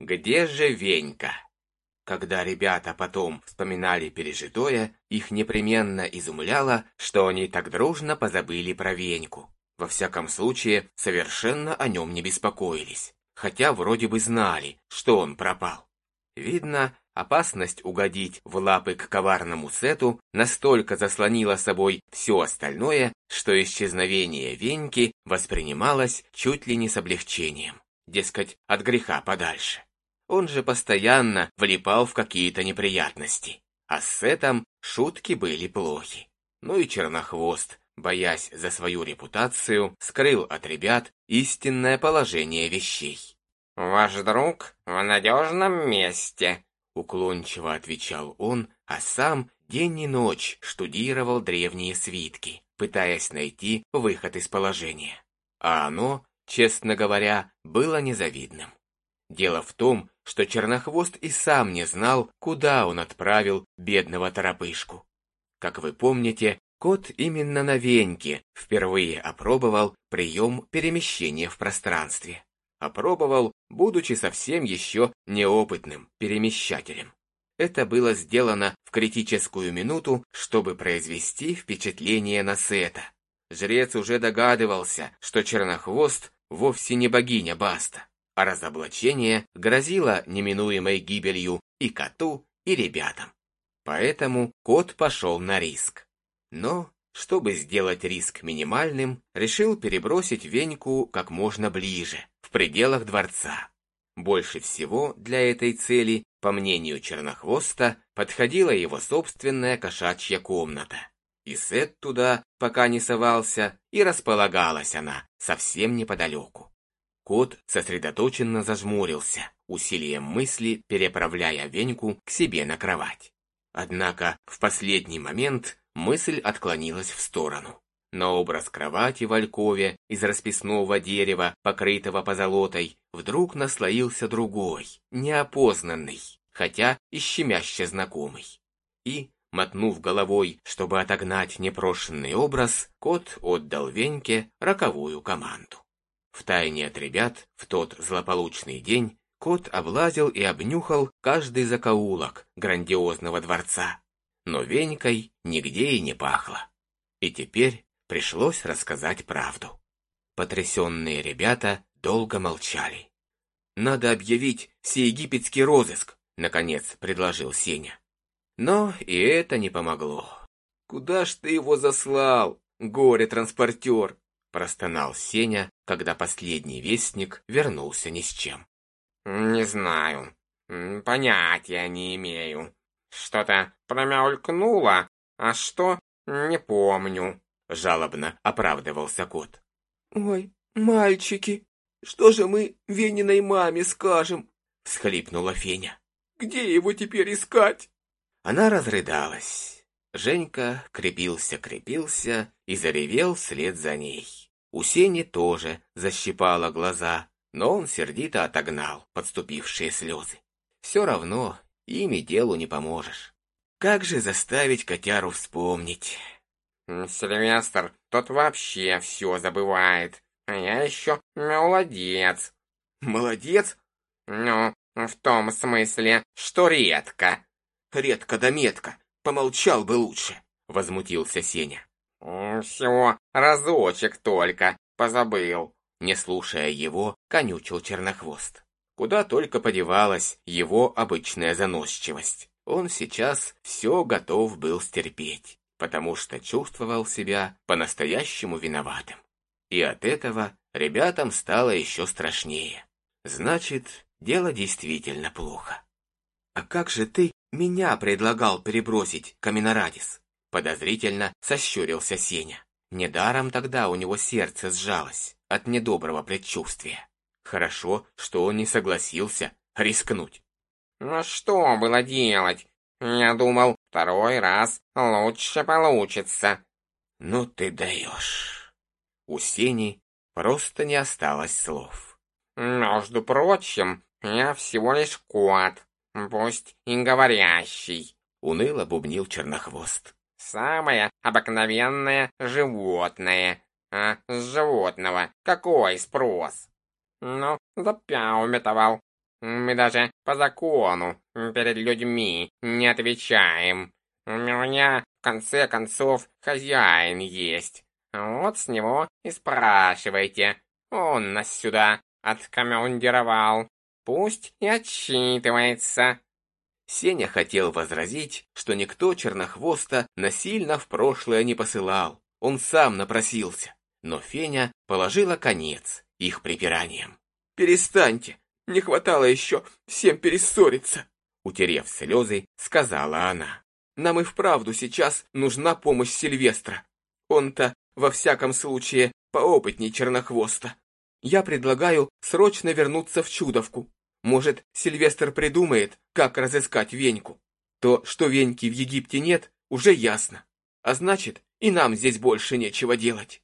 Где же Венька? Когда ребята потом вспоминали пережитое, их непременно изумляло, что они так дружно позабыли про Веньку. Во всяком случае, совершенно о нем не беспокоились, хотя вроде бы знали, что он пропал. Видно, опасность угодить в лапы к коварному сету настолько заслонила собой все остальное, что исчезновение Веньки воспринималось чуть ли не с облегчением, дескать, от греха подальше. Он же постоянно влипал в какие-то неприятности. А с Сетом шутки были плохи. Ну и Чернохвост, боясь за свою репутацию, скрыл от ребят истинное положение вещей. «Ваш друг в надежном месте», — уклончиво отвечал он, а сам день и ночь штудировал древние свитки, пытаясь найти выход из положения. А оно, честно говоря, было незавидным. Дело в том, что Чернохвост и сам не знал, куда он отправил бедного торопышку. Как вы помните, кот именно на Веньке впервые опробовал прием перемещения в пространстве. Опробовал, будучи совсем еще неопытным перемещателем. Это было сделано в критическую минуту, чтобы произвести впечатление на Сета. Жрец уже догадывался, что Чернохвост вовсе не богиня Баста а разоблачение грозило неминуемой гибелью и коту, и ребятам. Поэтому кот пошел на риск. Но, чтобы сделать риск минимальным, решил перебросить Веньку как можно ближе, в пределах дворца. Больше всего для этой цели, по мнению Чернохвоста, подходила его собственная кошачья комната. И Сет туда пока не совался, и располагалась она совсем неподалеку. Кот сосредоточенно зажмурился, усилием мысли переправляя Веньку к себе на кровать. Однако в последний момент мысль отклонилась в сторону. На образ кровати в Алькове из расписного дерева, покрытого позолотой, вдруг наслоился другой, неопознанный, хотя и щемяще знакомый. И, мотнув головой, чтобы отогнать непрошенный образ, кот отдал Веньке роковую команду. Втайне от ребят в тот злополучный день кот облазил и обнюхал каждый закоулок грандиозного дворца. Но венькой нигде и не пахло. И теперь пришлось рассказать правду. Потрясенные ребята долго молчали. «Надо объявить всеегипетский розыск», — наконец предложил Сеня. Но и это не помогло. «Куда ж ты его заслал, горе-транспортер?» Простонал Сеня, когда последний вестник вернулся ни с чем. «Не знаю. Понятия не имею. Что-то промелькнуло, а что — не помню», — жалобно оправдывался кот. «Ой, мальчики, что же мы Вениной маме скажем?» — всхлипнула Феня. «Где его теперь искать?» Она разрыдалась. Женька крепился-крепился и заревел вслед за ней. У Сени тоже защипало глаза, но он сердито отогнал подступившие слезы. Все равно ими делу не поможешь. Как же заставить котяру вспомнить? Сильвестр, тот вообще все забывает, а я еще молодец. Молодец? Ну, в том смысле, что редко. Редко да метко, помолчал бы лучше, возмутился Сеня. «Все, разочек только, позабыл». Не слушая его, конючил Чернохвост. Куда только подевалась его обычная заносчивость. Он сейчас все готов был стерпеть, потому что чувствовал себя по-настоящему виноватым. И от этого ребятам стало еще страшнее. Значит, дело действительно плохо. «А как же ты меня предлагал перебросить, Каменарадис?» Подозрительно сощурился Сеня. Недаром тогда у него сердце сжалось от недоброго предчувствия. Хорошо, что он не согласился рискнуть. «Ну что было делать? Я думал, второй раз лучше получится». «Ну ты даешь». У Сени просто не осталось слов. «Между прочим, я всего лишь кот, пусть и говорящий», — уныло бубнил Чернохвост. Самое обыкновенное животное. А с животного какой спрос? Ну, запяуметовал. Мы даже по закону перед людьми не отвечаем. У меня, в конце концов, хозяин есть. Вот с него и спрашивайте. Он нас сюда откомандировал. Пусть и отчитывается. Сеня хотел возразить, что никто Чернохвоста насильно в прошлое не посылал. Он сам напросился. Но Феня положила конец их припираниям. «Перестаньте! Не хватало еще всем перессориться!» Утерев слезы, сказала она. «Нам и вправду сейчас нужна помощь Сильвестра. Он-то, во всяком случае, поопытней Чернохвоста. Я предлагаю срочно вернуться в Чудовку. Может, Сильвестр придумает, как разыскать Веньку. То, что Веньки в Египте нет, уже ясно. А значит, и нам здесь больше нечего делать.